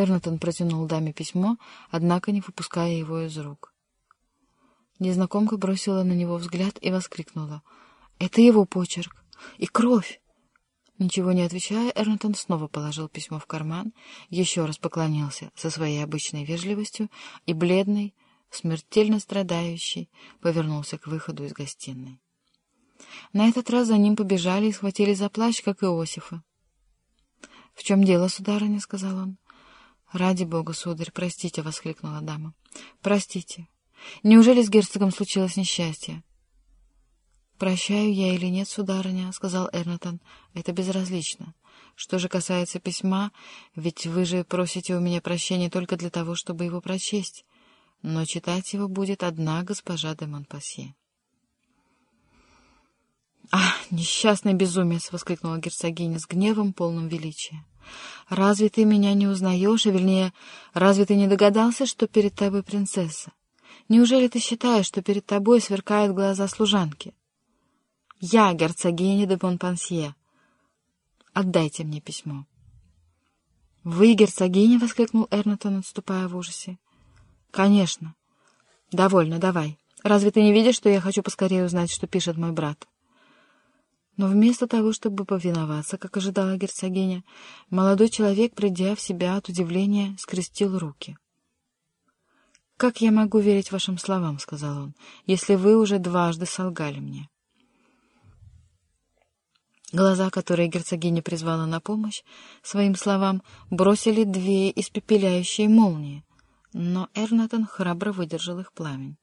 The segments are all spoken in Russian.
Эрнатон протянул даме письмо, однако не выпуская его из рук. Незнакомка бросила на него взгляд и воскликнула. «Это его почерк! И кровь!» Ничего не отвечая, Эрнтон снова положил письмо в карман, еще раз поклонился со своей обычной вежливостью и, бледный, смертельно страдающий, повернулся к выходу из гостиной. На этот раз за ним побежали и схватили за плащ, как Иосифа. — В чем дело, сударыня? — сказал он. — Ради бога, сударь, простите, — воскликнула дама. — Простите. Неужели с герцогом случилось несчастье? «Прощаю я или нет, сударыня», — сказал Эрнатон, — «это безразлично. Что же касается письма, ведь вы же просите у меня прощения только для того, чтобы его прочесть. Но читать его будет одна госпожа де Монпасье». «Ах, несчастный безумец!» — воскликнула герцогиня с гневом, полным величия. «Разве ты меня не узнаешь, а вернее, разве ты не догадался, что перед тобой принцесса? Неужели ты считаешь, что перед тобой сверкают глаза служанки?» Я герцогиня де Бонпансье. Отдайте мне письмо. — Вы герцогиня? — воскликнул Эрнатон, отступая в ужасе. — Конечно. — Довольно, давай. Разве ты не видишь, что я хочу поскорее узнать, что пишет мой брат? Но вместо того, чтобы повиноваться, как ожидала герцогиня, молодой человек, придя в себя от удивления, скрестил руки. — «Как я могу верить вашим словам, — сказал он, — если вы уже дважды солгали мне?» Глаза, которые герцогиня призвала на помощь, своим словам бросили две испепеляющие молнии, но Эрнатон храбро выдержал их пламень.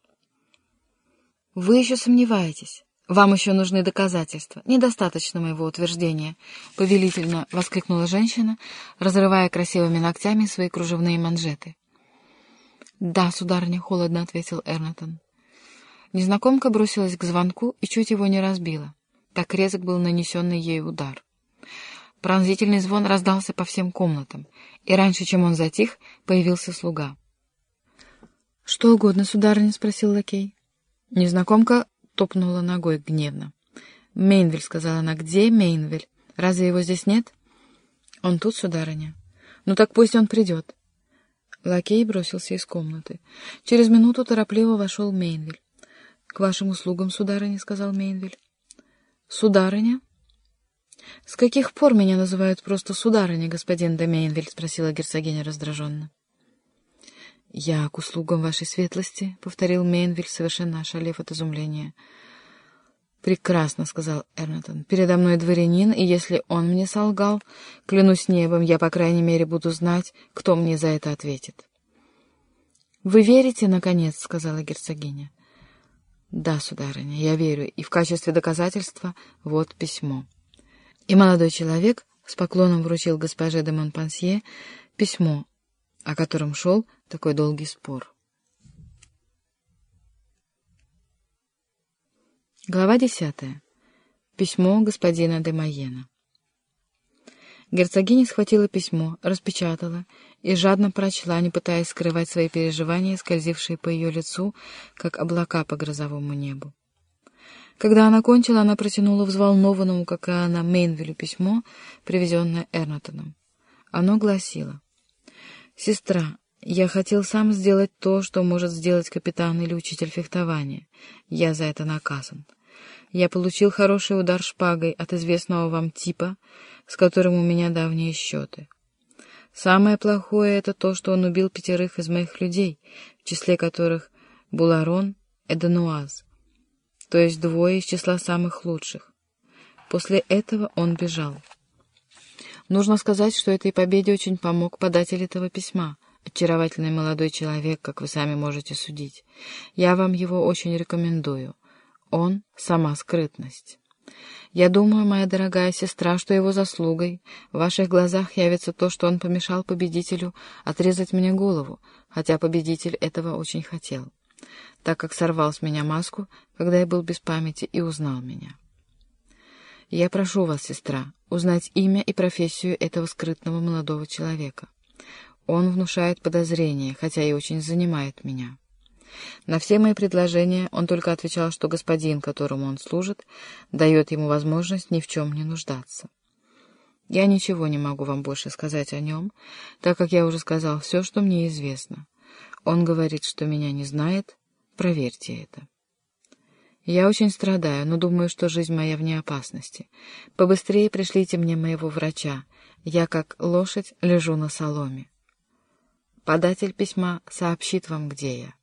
«Вы еще сомневаетесь? Вам еще нужны доказательства. Недостаточно моего утверждения», — повелительно воскликнула женщина, разрывая красивыми ногтями свои кружевные манжеты. «Да, сударыня», — холодно ответил Эрнатон. Незнакомка бросилась к звонку и чуть его не разбила. Так резок был нанесенный ей удар. Пронзительный звон раздался по всем комнатам, и раньше, чем он затих, появился слуга. — Что угодно, сударыня? — спросил лакей. Незнакомка топнула ногой гневно. — Мейнвель, — сказала она. — Где Мейнвель? Разве его здесь нет? — Он тут, сударыня. — Ну так пусть он придет. Лакей бросился из комнаты. Через минуту торопливо вошел Мейнвель. — К вашим услугам, сударыня, — сказал Мейнвель. «Сударыня?» «С каких пор меня называют просто сударыня, господин Демейнвель?» — спросила герцогиня раздраженно. «Я к услугам вашей светлости», — повторил Мейнвиль, совершенно ошалев от изумления. «Прекрасно», — сказал Эрнатон. «Передо мной дворянин, и если он мне солгал, клянусь небом, я, по крайней мере, буду знать, кто мне за это ответит». «Вы верите, наконец?» — сказала герцогиня. «Да, сударыня, я верю, и в качестве доказательства вот письмо». И молодой человек с поклоном вручил госпоже де Монпансье письмо, о котором шел такой долгий спор. Глава десятая. Письмо господина де Майена. Герцогиня схватила письмо, распечатала и жадно прочла, не пытаясь скрывать свои переживания, скользившие по ее лицу, как облака по грозовому небу. Когда она кончила, она протянула взволнованному, как и она, Мейнвилю письмо, привезенное Эрнатоном. Оно гласило «Сестра, я хотел сам сделать то, что может сделать капитан или учитель фехтования. Я за это наказан. Я получил хороший удар шпагой от известного вам типа, с которым у меня давние счеты. Самое плохое — это то, что он убил пятерых из моих людей, в числе которых Буларон и Дануаз, то есть двое из числа самых лучших. После этого он бежал. Нужно сказать, что этой победе очень помог податель этого письма, очаровательный молодой человек, как вы сами можете судить. Я вам его очень рекомендую. Он — сама скрытность. Я думаю, моя дорогая сестра, что его заслугой в ваших глазах явится то, что он помешал победителю отрезать мне голову, хотя победитель этого очень хотел, так как сорвал с меня маску, когда я был без памяти и узнал меня. Я прошу вас, сестра, узнать имя и профессию этого скрытного молодого человека. Он внушает подозрения, хотя и очень занимает меня. На все мои предложения он только отвечал, что господин, которому он служит, дает ему возможность ни в чем не нуждаться. Я ничего не могу вам больше сказать о нем, так как я уже сказал все, что мне известно. Он говорит, что меня не знает. Проверьте это. Я очень страдаю, но думаю, что жизнь моя вне опасности. Побыстрее пришлите мне моего врача. Я, как лошадь, лежу на соломе. Податель письма сообщит вам, где я.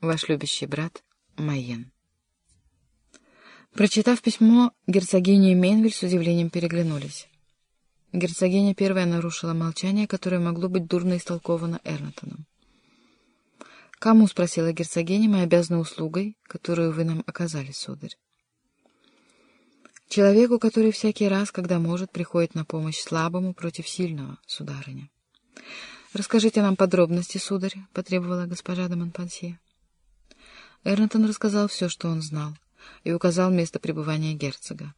Ваш любящий брат Майен. Прочитав письмо, герцогиня и Мейнвиль с удивлением переглянулись. Герцогиня первая нарушила молчание, которое могло быть дурно истолковано Эрнатоном. «Кому, — спросила герцогиня, — мы обязаны услугой, которую вы нам оказали, сударь?» «Человеку, который всякий раз, когда может, приходит на помощь слабому против сильного, сударыня». «Расскажите нам подробности, сударь», — потребовала госпожа де Монпансье. Эрнатон рассказал все, что он знал, и указал место пребывания герцога.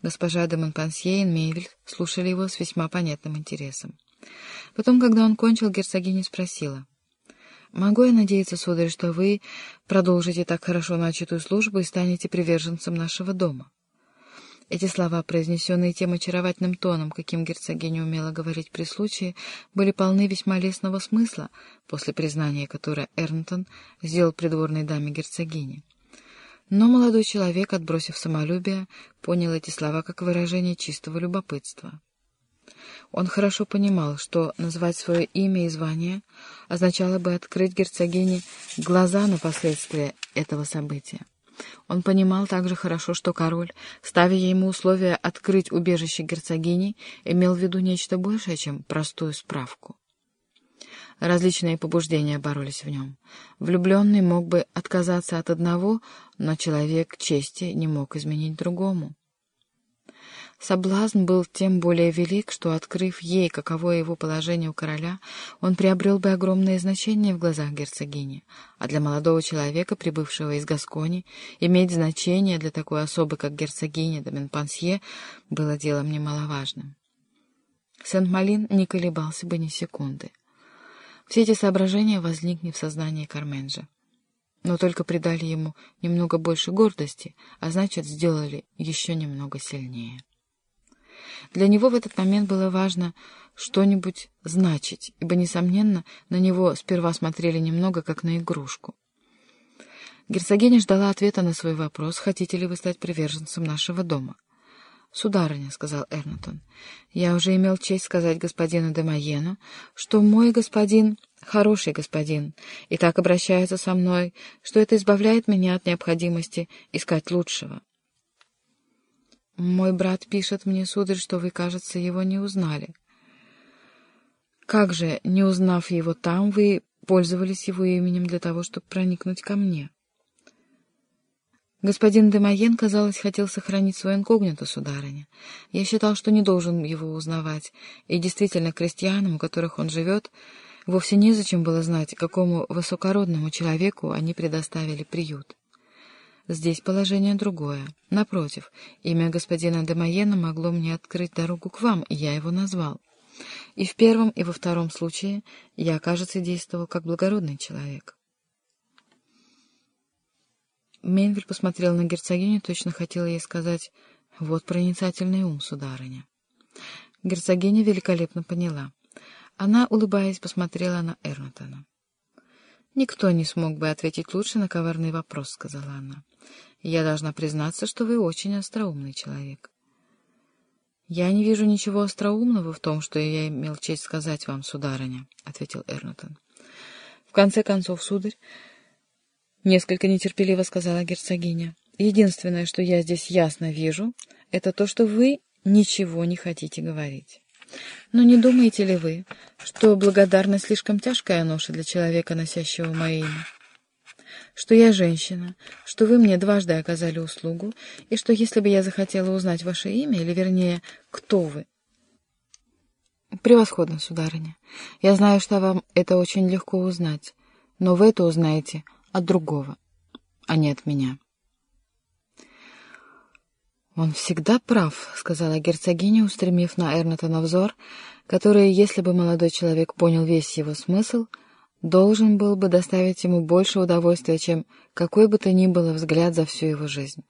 Госпожа де Монпансье и Мейвель слушали его с весьма понятным интересом. Потом, когда он кончил, герцогиня спросила. «Могу я надеяться, сударь, что вы продолжите так хорошо начатую службу и станете приверженцем нашего дома?» Эти слова, произнесенные тем очаровательным тоном, каким герцогиня умела говорить при случае, были полны весьма лестного смысла после признания, которое Эрнтон сделал придворной даме герцогини. Но молодой человек, отбросив самолюбие, понял эти слова как выражение чистого любопытства. Он хорошо понимал, что назвать свое имя и звание означало бы открыть герцогине глаза на последствия этого события. Он понимал также хорошо, что король, ставя ему условия открыть убежище герцогини, имел в виду нечто большее, чем простую справку. Различные побуждения боролись в нем. Влюбленный мог бы отказаться от одного, но человек чести не мог изменить другому. Соблазн был тем более велик, что, открыв ей, каково его положение у короля, он приобрел бы огромное значение в глазах герцогини, а для молодого человека, прибывшего из Гаскони, иметь значение для такой особы, как герцогиня де Менпансье, было делом немаловажным. Сент-Малин не колебался бы ни секунды. Все эти соображения возникли в сознании Карменджа, но только придали ему немного больше гордости, а значит, сделали еще немного сильнее. Для него в этот момент было важно что-нибудь значить, ибо, несомненно, на него сперва смотрели немного как на игрушку. Герцогиня ждала ответа на свой вопрос, хотите ли вы стать приверженцем нашего дома. «Сударыня», — сказал Эрнатон, — «я уже имел честь сказать господину Демайену, что мой господин — хороший господин, и так обращается со мной, что это избавляет меня от необходимости искать лучшего. Мой брат пишет мне, сударь, что вы, кажется, его не узнали. Как же, не узнав его там, вы пользовались его именем для того, чтобы проникнуть ко мне? Господин Демайен, казалось, хотел сохранить свой инкогнито, сударыня. Я считал, что не должен его узнавать, и действительно крестьянам, у которых он живет, вовсе незачем было знать, какому высокородному человеку они предоставили приют. Здесь положение другое. Напротив, имя господина Демоена могло мне открыть дорогу к вам, и я его назвал. И в первом, и во втором случае я, кажется, действовал как благородный человек. Менвель посмотрел на герцогиню, точно хотел ей сказать «Вот проницательный ум, сударыня». Герцогиня великолепно поняла. Она, улыбаясь, посмотрела на Эрнатона. «Никто не смог бы ответить лучше на коварный вопрос», — сказала она. Я должна признаться, что вы очень остроумный человек. «Я не вижу ничего остроумного в том, что я имел честь сказать вам, сударыня», — ответил Эрнотон. «В конце концов, сударь, несколько нетерпеливо сказала герцогиня, единственное, что я здесь ясно вижу, это то, что вы ничего не хотите говорить. Но не думаете ли вы, что благодарность слишком тяжкая ноша для человека, носящего мое имя?» Что я женщина, что вы мне дважды оказали услугу, и что если бы я захотела узнать ваше имя, или, вернее, кто вы... Превосходно, сударыня. Я знаю, что вам это очень легко узнать, но вы это узнаете от другого, а не от меня. «Он всегда прав», — сказала герцогиня, устремив на Эрнатона взор, который, если бы молодой человек понял весь его смысл, — должен был бы доставить ему больше удовольствия, чем какой бы то ни было взгляд за всю его жизнь.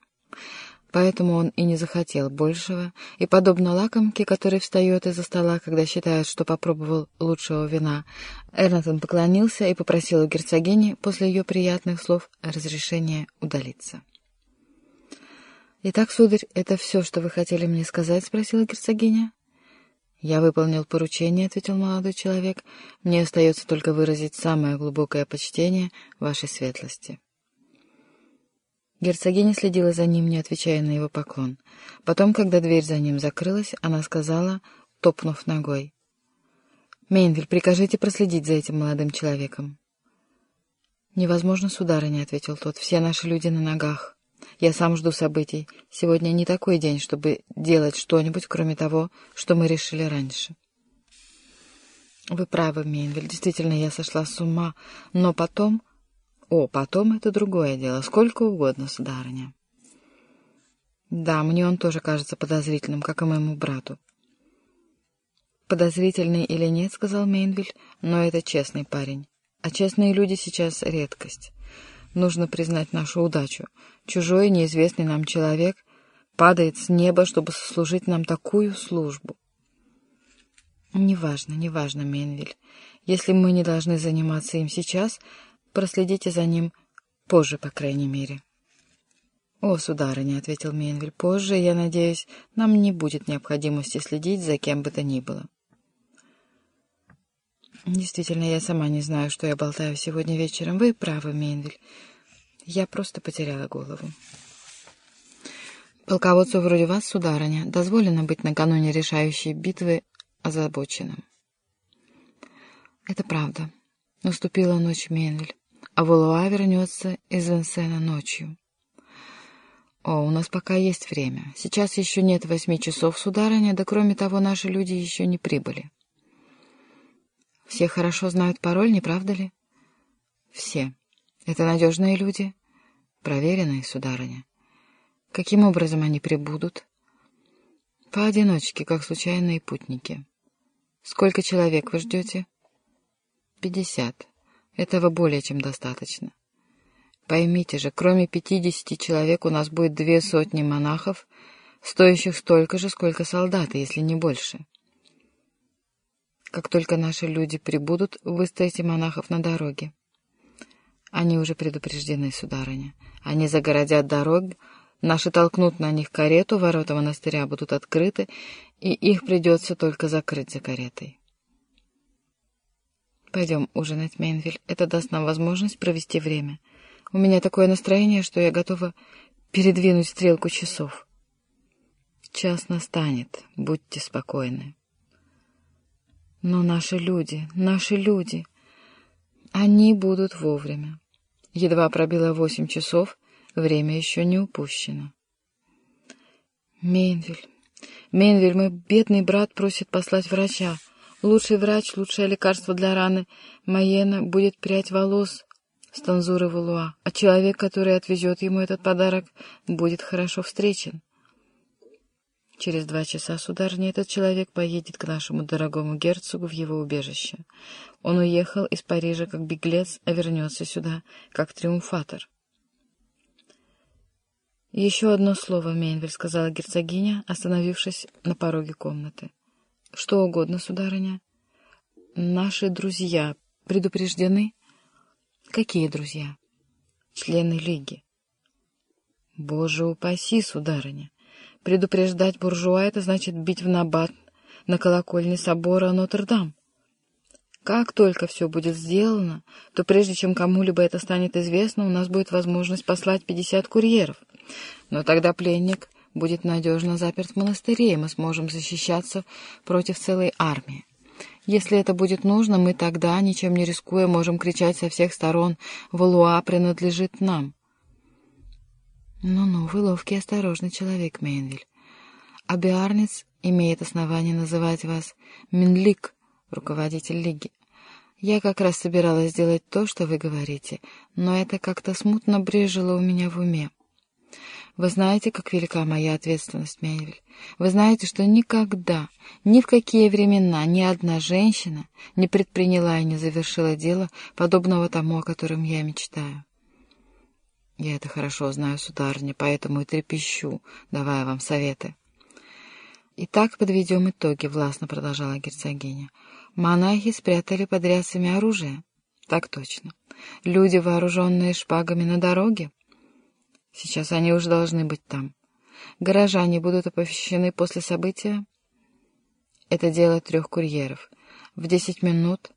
Поэтому он и не захотел большего, и, подобно лакомке, который встает из-за стола, когда считает, что попробовал лучшего вина, Эрнатон поклонился и попросил у герцогини после ее приятных слов разрешения удалиться. «Итак, сударь, это все, что вы хотели мне сказать?» — спросила герцогиня. «Я выполнил поручение», — ответил молодой человек. «Мне остается только выразить самое глубокое почтение вашей светлости». Герцогиня следила за ним, не отвечая на его поклон. Потом, когда дверь за ним закрылась, она сказала, топнув ногой. «Мейнвиль, прикажите проследить за этим молодым человеком». «Невозможно, сударыня», — ответил тот, — «все наши люди на ногах. Я сам жду событий. Сегодня не такой день, чтобы делать что-нибудь, кроме того, что мы решили раньше». «Вы правы, Мейнвиль, действительно, я сошла с ума, но потом...» О, потом это другое дело. Сколько угодно, сударыня. Да, мне он тоже кажется подозрительным, как и моему брату. Подозрительный или нет, сказал Мейнвиль, но это честный парень. А честные люди сейчас редкость. Нужно признать нашу удачу. Чужой, неизвестный нам человек падает с неба, чтобы сослужить нам такую службу. Неважно, неважно, Мейнвиль. Если мы не должны заниматься им сейчас, Проследите за ним позже, по крайней мере. — О, сударыня, — ответил Менвель, — позже, я надеюсь, нам не будет необходимости следить за кем бы то ни было. Действительно, я сама не знаю, что я болтаю сегодня вечером. Вы правы, Менвель. Я просто потеряла голову. Полководцу вроде вас, сударыня, дозволено быть накануне решающей битвы озабоченным. Это правда. Наступила ночь Менвель а Валуа вернется из Венсена ночью. О, у нас пока есть время. Сейчас еще нет восьми часов, сударыня, да кроме того, наши люди еще не прибыли. Все хорошо знают пароль, не правда ли? Все. Это надежные люди? Проверенные, сударыня. Каким образом они прибудут? Поодиночке, как случайные путники. Сколько человек вы ждете? Пятьдесят. Этого более чем достаточно. Поймите же, кроме пятидесяти человек у нас будет две сотни монахов, стоящих столько же, сколько солдаты, если не больше. Как только наши люди прибудут, выставите монахов на дороге. Они уже предупреждены, сударыня. Они загородят дорогу, наши толкнут на них карету, ворота монастыря будут открыты, и их придется только закрыть за каретой. Пойдем ужинать, Мейнвиль. Это даст нам возможность провести время. У меня такое настроение, что я готова передвинуть стрелку часов. Час настанет, будьте спокойны. Но наши люди, наши люди, они будут вовремя. Едва пробило восемь часов, время еще не упущено. Мейнвиль, Мейнвиль, мой бедный брат просит послать врача. Лучший врач, лучшее лекарство для раны Майена будет прядь волос с танзуры Валуа, а человек, который отвезет ему этот подарок, будет хорошо встречен. Через два часа, сударыня, этот человек поедет к нашему дорогому герцогу в его убежище. Он уехал из Парижа как беглец, а вернется сюда как триумфатор. «Еще одно слово, Мейнвель», — сказала герцогиня, остановившись на пороге комнаты. — Что угодно, сударыня. — Наши друзья предупреждены? — Какие друзья? — Члены Лиги. — Боже упаси, сударыня! Предупреждать буржуа — это значит бить в набат на колокольне собора Нотр-Дам. Как только все будет сделано, то прежде чем кому-либо это станет известно, у нас будет возможность послать пятьдесят курьеров. Но тогда пленник будет надежно заперт в монастыре, и мы сможем защищаться против целой армии. Если это будет нужно, мы тогда, ничем не рискуя, можем кричать со всех сторон «Валуа принадлежит нам». Ну-ну, вы ловкий и осторожный человек, Мейнвиль. А Биарниц имеет основание называть вас Минлик, руководитель лиги. Я как раз собиралась сделать то, что вы говорите, но это как-то смутно брежило у меня в уме. Вы знаете, как велика моя ответственность, Мейвель. Вы знаете, что никогда, ни в какие времена ни одна женщина не предприняла и не завершила дело, подобного тому, о котором я мечтаю. Я это хорошо знаю, сударыня, поэтому и трепещу, давая вам советы. «Итак, подведем итоги», — властно продолжала герцогиня. «Монахи спрятали под рясами оружие?» «Так точно. Люди, вооруженные шпагами на дороге?» «Сейчас они уже должны быть там. Горожане будут оповещены после события?» «Это дело трех курьеров. В десять минут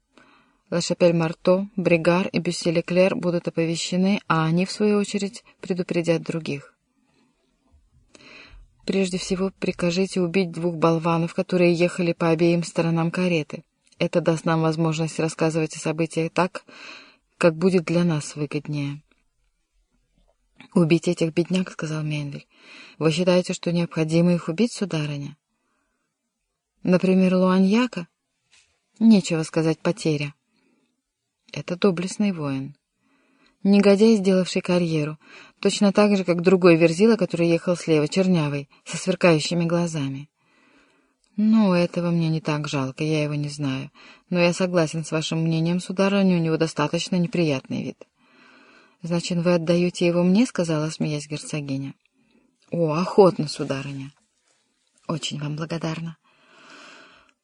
Лашапель-Марто, Бригар и Бюсселе-Клер будут оповещены, а они, в свою очередь, предупредят других. Прежде всего, прикажите убить двух болванов, которые ехали по обеим сторонам кареты. Это даст нам возможность рассказывать о событиях так, как будет для нас выгоднее. «Убить этих бедняк», — сказал Мендель. «Вы считаете, что необходимо их убить, сударыня?» «Например, Луаньяка?» «Нечего сказать, потеря». «Это доблестный воин». Негодяй, сделавший карьеру, точно так же, как другой верзила, который ехал слева, чернявый, со сверкающими глазами. «Ну, этого мне не так жалко, я его не знаю. Но я согласен с вашим мнением, сударыня, у него достаточно неприятный вид». «Значит, вы отдаете его мне?» — сказала, смеясь герцогиня. «О, охотно, сударыня». «Очень вам благодарна».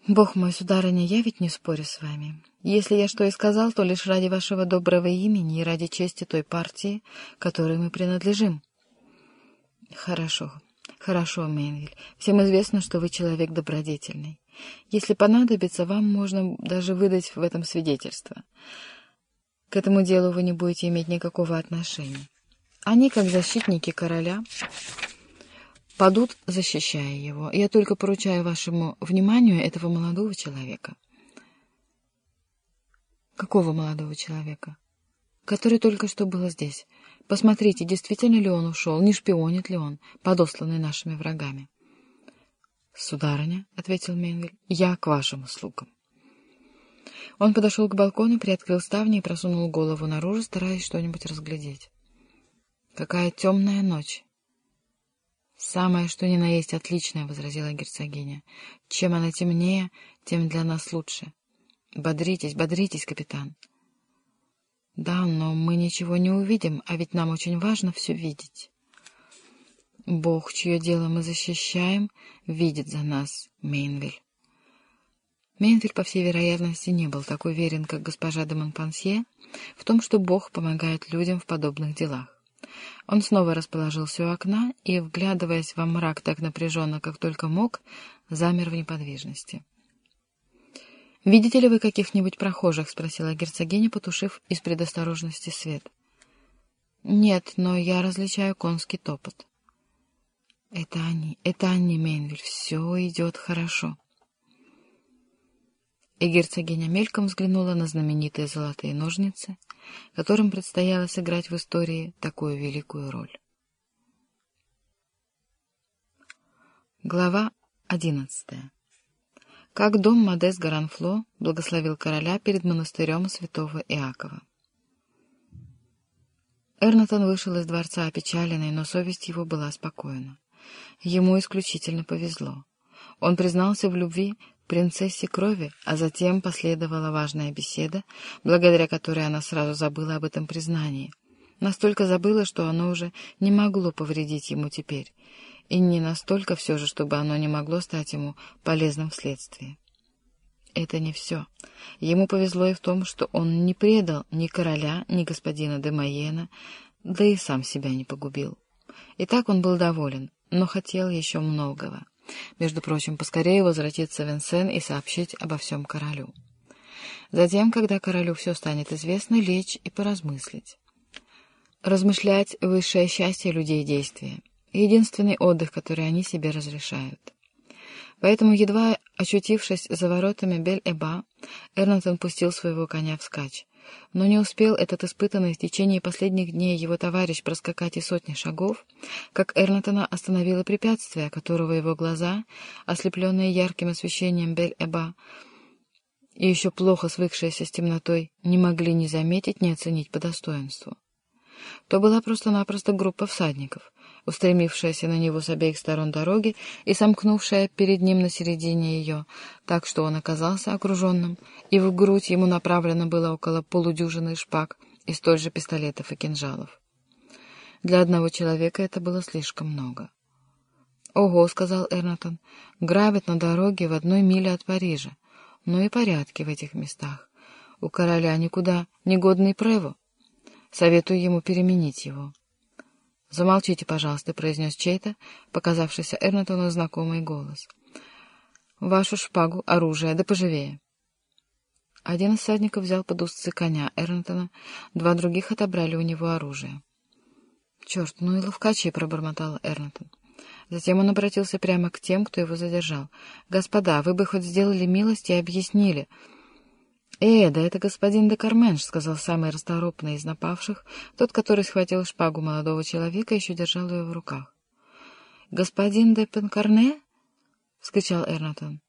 «Бог мой, сударыня, я ведь не спорю с вами. Если я что и сказал, то лишь ради вашего доброго имени и ради чести той партии, которой мы принадлежим». «Хорошо, хорошо, Мейнвиль. Всем известно, что вы человек добродетельный. Если понадобится, вам можно даже выдать в этом свидетельство. К этому делу вы не будете иметь никакого отношения. Они, как защитники короля...» падут, защищая его. Я только поручаю вашему вниманию этого молодого человека. Какого молодого человека? Который только что был здесь. Посмотрите, действительно ли он ушел, не шпионит ли он, подосланный нашими врагами. «Сударыня», — ответил Менгель, — «я к вашим услугам». Он подошел к балкону, приоткрыл ставни и просунул голову наружу, стараясь что-нибудь разглядеть. «Какая темная ночь!» «Самое, что ни на есть, отличное», — возразила герцогиня. «Чем она темнее, тем для нас лучше. Бодритесь, бодритесь, капитан». «Да, но мы ничего не увидим, а ведь нам очень важно все видеть». «Бог, чье дело мы защищаем, видит за нас, Мейнвиль». Мейнвиль, по всей вероятности, не был так уверен, как госпожа де Монпансье, в том, что Бог помогает людям в подобных делах. Он снова расположился у окна и, вглядываясь во мрак так напряженно, как только мог, замер в неподвижности. «Видите ли вы каких-нибудь прохожих?» — спросила герцогиня, потушив из предосторожности свет. «Нет, но я различаю конский топот». «Это они, это они, Мейнвиль, все идет хорошо». И герцогиня мельком взглянула на знаменитые золотые ножницы, которым предстояло сыграть в истории такую великую роль. Глава одиннадцатая. Как дом Модес Гаранфло благословил короля перед монастырем святого Иакова. Эрнатон вышел из дворца опечаленный, но совесть его была спокойна. Ему исключительно повезло. Он признался в любви принцессе крови, а затем последовала важная беседа, благодаря которой она сразу забыла об этом признании. Настолько забыла, что оно уже не могло повредить ему теперь, и не настолько все же, чтобы оно не могло стать ему полезным вследствие. Это не все. Ему повезло и в том, что он не предал ни короля, ни господина де да и сам себя не погубил. И так он был доволен, но хотел еще многого. Между прочим, поскорее возвратиться в Венсен и сообщить обо всем королю. Затем, когда королю все станет известно, лечь и поразмыслить. Размышлять — высшее счастье людей действия, единственный отдых, который они себе разрешают. Поэтому, едва очутившись за воротами Бель-Эба, Эрнатон пустил своего коня вскачь. Но не успел этот испытанный в течение последних дней его товарищ проскакать и сотни шагов, как Эрнатона остановило препятствие, которого его глаза, ослепленные ярким освещением Бель-Эба, и еще плохо свыкшиеся с темнотой, не могли ни заметить, ни оценить по достоинству. То была просто-напросто группа всадников, устремившаяся на него с обеих сторон дороги и сомкнувшая перед ним на середине ее, так что он оказался окруженным, и в грудь ему направлено было около полудюжины шпаг и столь же пистолетов и кинжалов. Для одного человека это было слишком много. «Ого», — сказал Эрнатон, — «грабят на дороге в одной миле от Парижа. Ну и порядки в этих местах. У короля никуда негодный прево. Советую ему переменить его». «Замолчите, пожалуйста», — произнес чей-то, показавшийся Эрнатону знакомый голос. «Вашу шпагу, оружие, да поживее». Один из всадников взял под узцы коня Эрнтона, два других отобрали у него оружие. «Черт, ну и ловкачи!» — пробормотал Эрнтон. Затем он обратился прямо к тем, кто его задержал. «Господа, вы бы хоть сделали милость и объяснили...» «Э, да это господин де Карменш», — сказал самый расторопный из напавших, тот, который схватил шпагу молодого человека еще держал ее в руках. «Господин де Пенкарне?» — вскричал Эрнатон.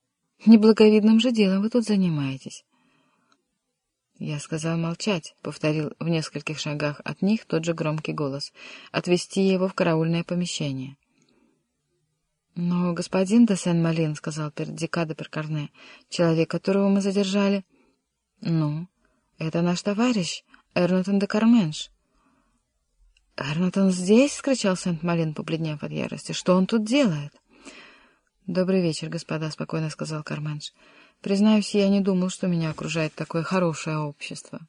«Неблаговидным же делом вы тут занимаетесь». «Я сказал молчать», — повторил в нескольких шагах от них тот же громкий голос, — «отвести его в караульное помещение». «Но господин де Сен-Малин», — сказал Пердика де Перкарне, — «человек, которого мы задержали...» «Ну, это наш товарищ, Эрнатон де Карменш». «Эрнатон здесь?» — скричал Сент-Малин, побледнев от ярости. «Что он тут делает?» «Добрый вечер, господа», — спокойно сказал Карменш. Признаюсь, я не думал, что меня окружает такое хорошее общество.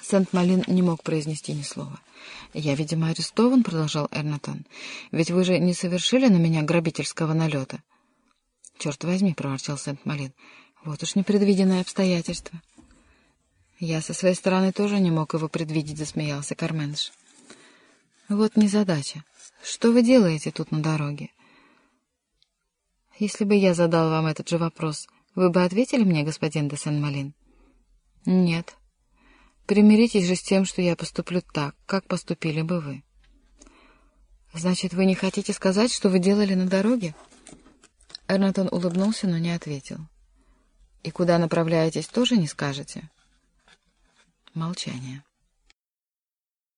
Сент-Малин не мог произнести ни слова. «Я, видимо, арестован», — продолжал Эрнатон. «Ведь вы же не совершили на меня грабительского налета?» «Черт возьми», — проворчал Сент-Малин. «Вот уж непредвиденное обстоятельство». «Я со своей стороны тоже не мог его предвидеть», — засмеялся Карменш. «Вот незадача. Что вы делаете тут на дороге?» Если бы я задал вам этот же вопрос, вы бы ответили мне, господин де Сен-Малин? Нет. Примиритесь же с тем, что я поступлю так, как поступили бы вы. Значит, вы не хотите сказать, что вы делали на дороге? Эрнатон улыбнулся, но не ответил. И куда направляетесь, тоже не скажете? Молчание.